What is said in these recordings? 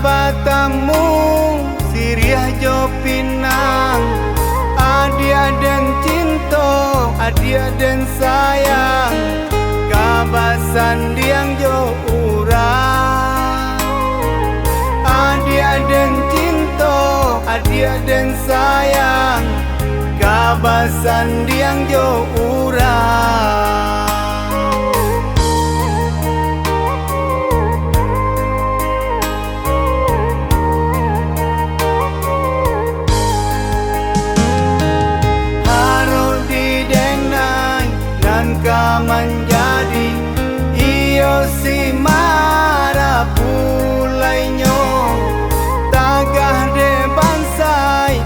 batamu Siriah jo pinang Adia dan cinta Adia dan sayang Kabasan diang jo urang. Adia dan cinta Adia dan sayang Kabasan diang jo urang iyo si mara pulainyo Tagah de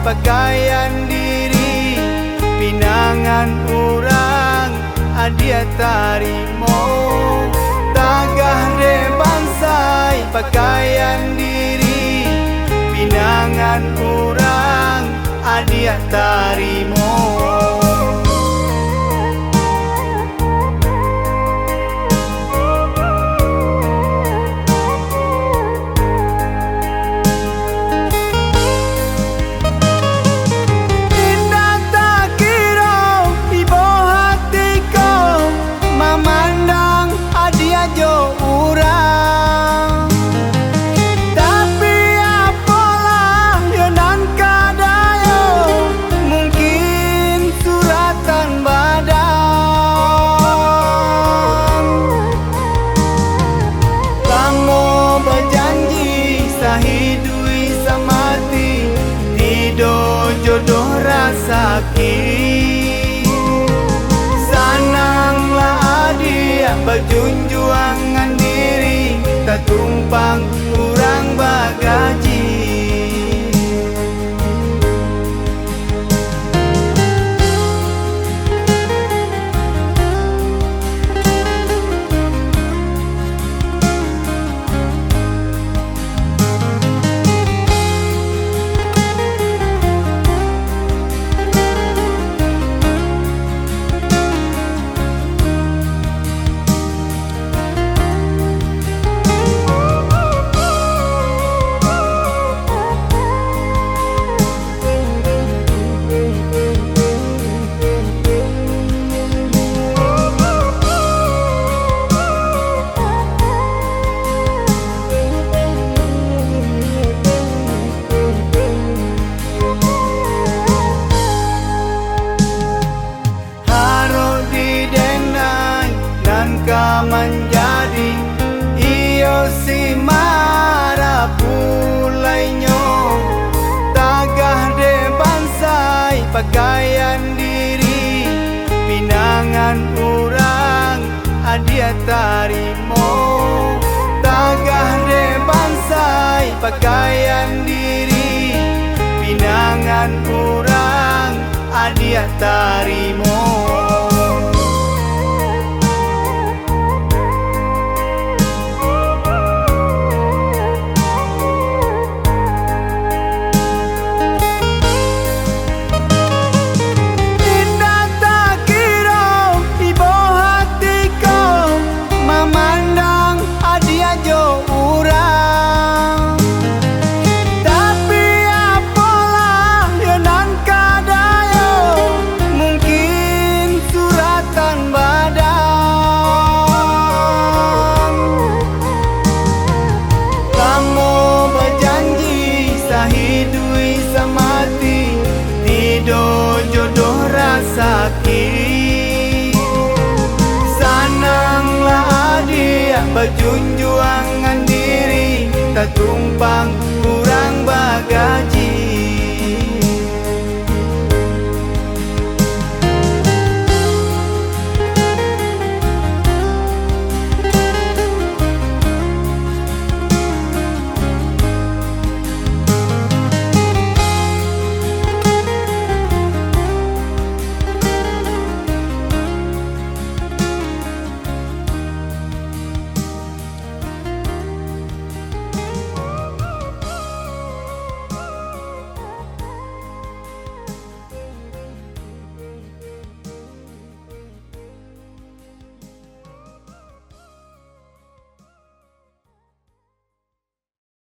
pakaian diri Pinangan urang adia tarimo. Tagah de bansai pakaian diri Pinangan urang adia tarimo rasaki Sananglah adia berjunjuangan diri Tak tumpang adia tarimo tagah de bansai pakaian diri. Pinangan urang adia rasaki Sananglah adia berjunjuangan diri Tak tumpang